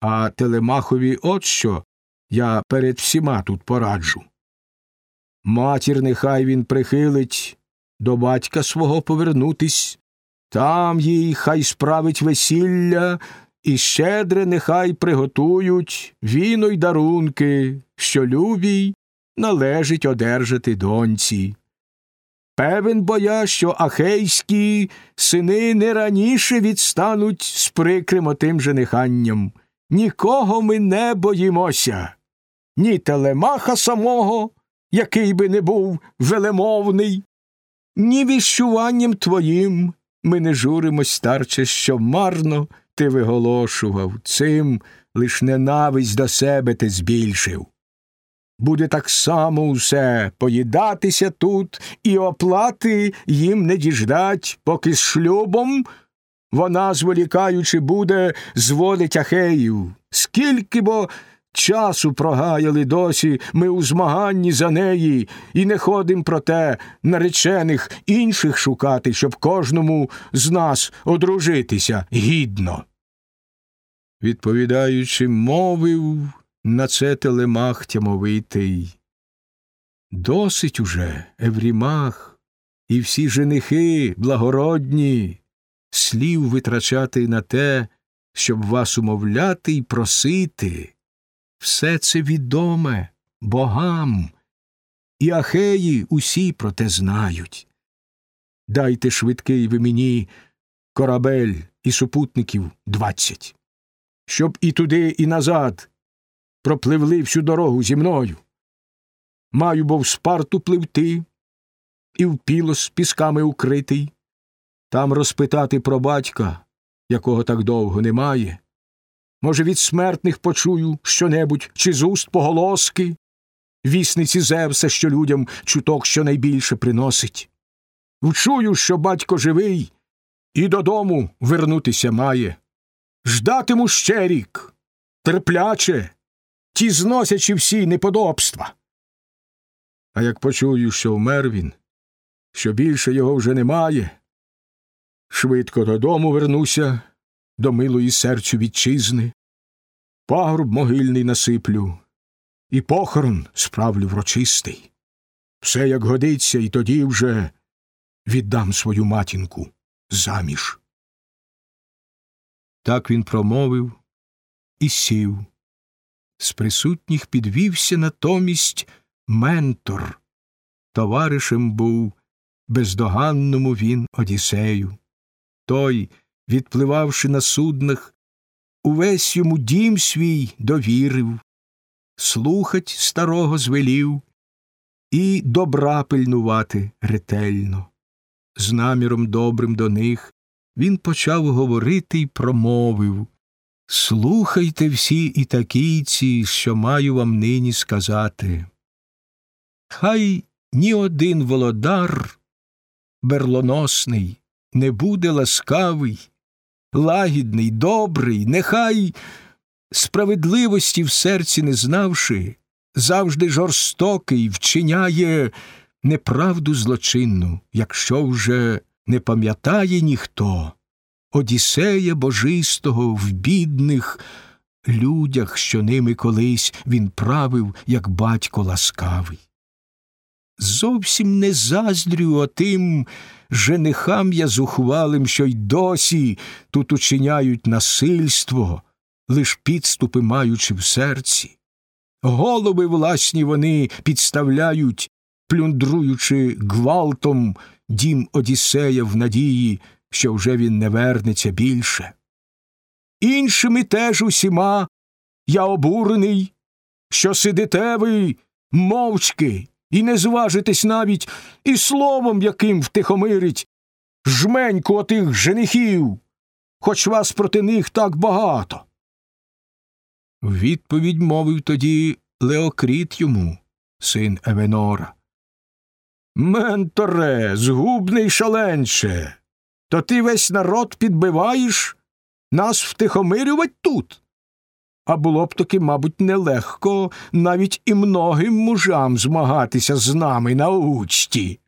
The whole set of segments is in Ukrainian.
А Телемахові от що я перед всіма тут пораджу. Матір нехай він прихилить до батька свого повернутись, там їй хай справить весілля, і щедре нехай приготують віно й дарунки, що любій належить одержати доньці. Певен бо я, що ахейські сини не раніше відстануть з прикрим отим жениханням. Нікого ми не боїмося, ні телемаха самого, який би не був велемовний, ні віщуванням твоїм ми не журимось, старче, що марно ти виголошував, цим лиш ненависть до себе ти збільшив. Буде так само усе поїдатися тут, і оплати їм не діждать, поки з шлюбом вона, зволікаючи, буде зводить ахеїв. Скільки бо часу прогаяли досі ми у змаганні за неї, і не ходим проте наречених інших шукати, щоб кожному з нас одружитися гідно. Відповідаючи, мовив на це телемах тямовитий. Досить уже, Еврімах, і всі женихи благородні, слів витрачати на те, щоб вас умовляти й просити. Все це відоме богам, і ахеї усі про те знають. Дайте швидкий ви мені корабель і супутників двадцять, щоб і туди, і назад пропливли всю дорогу зі мною. Маю бо в спарту пливти, і в пілос пісками укритий, там розпитати про батька, якого так довго немає. Може, від смертних почую щонебудь, чи з уст поголоски, вісниці Зевса, що людям чуток щонайбільше приносить. Вчую, що батько живий, і додому вернутися має. Ждатиму ще рік, терпляче, ті зносячи всі неподобства. А як почую, що вмер він, що більше його вже немає, швидко додому вернуся до милої серцю вітчизни, пагруб могильний насиплю, і похорон справлю врочистий. Все як годиться, і тоді вже віддам свою матінку заміж. Так він промовив і сів. З присутніх підвівся натомість ментор. Товаришем був бездоганному він Одіссею. Той, відпливавши на суднах, увесь йому дім свій довірив, слухать старого звелів і добра пильнувати ретельно. З наміром добрим до них він почав говорити й промовив Слухайте всі і такійці, що маю вам нині сказати. Хай ні один володар берлоносний не буде ласкавий, лагідний, добрий, нехай, справедливості в серці не знавши, завжди жорстокий вчиняє неправду злочинну, якщо вже не пам'ятає ніхто. Одіссея божистого в бідних людях, що ними колись він правив, як батько ласкавий. Зовсім не заздрю отим женихам я зухвалим, що й досі тут учиняють насильство, лиш підступи маючи в серці. Голови власні вони підставляють, плюндруючи гвалтом дім Одіссея в надії, що вже він не вернеться більше. Іншими теж усіма я обурений, що сидите ви мовчки і не зважитесь навіть і словом яким втихомирить жменьку отих женихів, хоч вас проти них так багато. Відповідь мовив тоді Леокріт йому, син Евенора. Менторе, згубний шаленче, то ти весь народ підбиваєш нас втихомирювать тут. А було б таки, мабуть, нелегко навіть і многим мужам змагатися з нами на учті.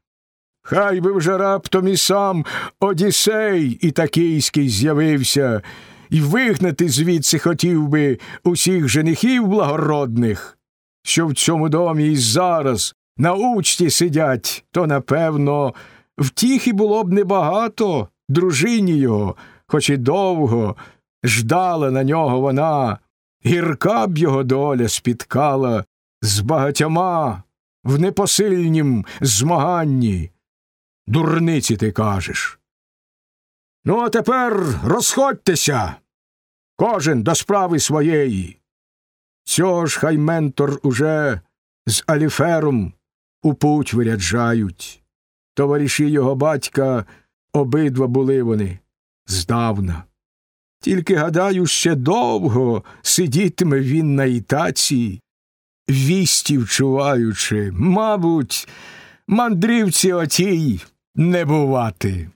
Хай би вже раптом і сам Одіссей і такийський з'явився, і вигнати звідси хотів би усіх женихів благородних, що в цьому домі і зараз на учті сидять, то, напевно, втіхи було б небагато дружині його, хоч і довго ждала на нього вона, гірка б його доля спіткала з багатьома в непосильнім змаганні. Дурниці ти кажеш. Ну, а тепер розходьтеся, кожен до справи своєї. Цього ж хай ментор уже з Аліфером у путь виряджають. Товариші його батька обидва були вони здавна. Тільки, гадаю, ще довго сидітиме він на ітаці, вісті вчуваючи, мабуть, мандрівці отій не бувати.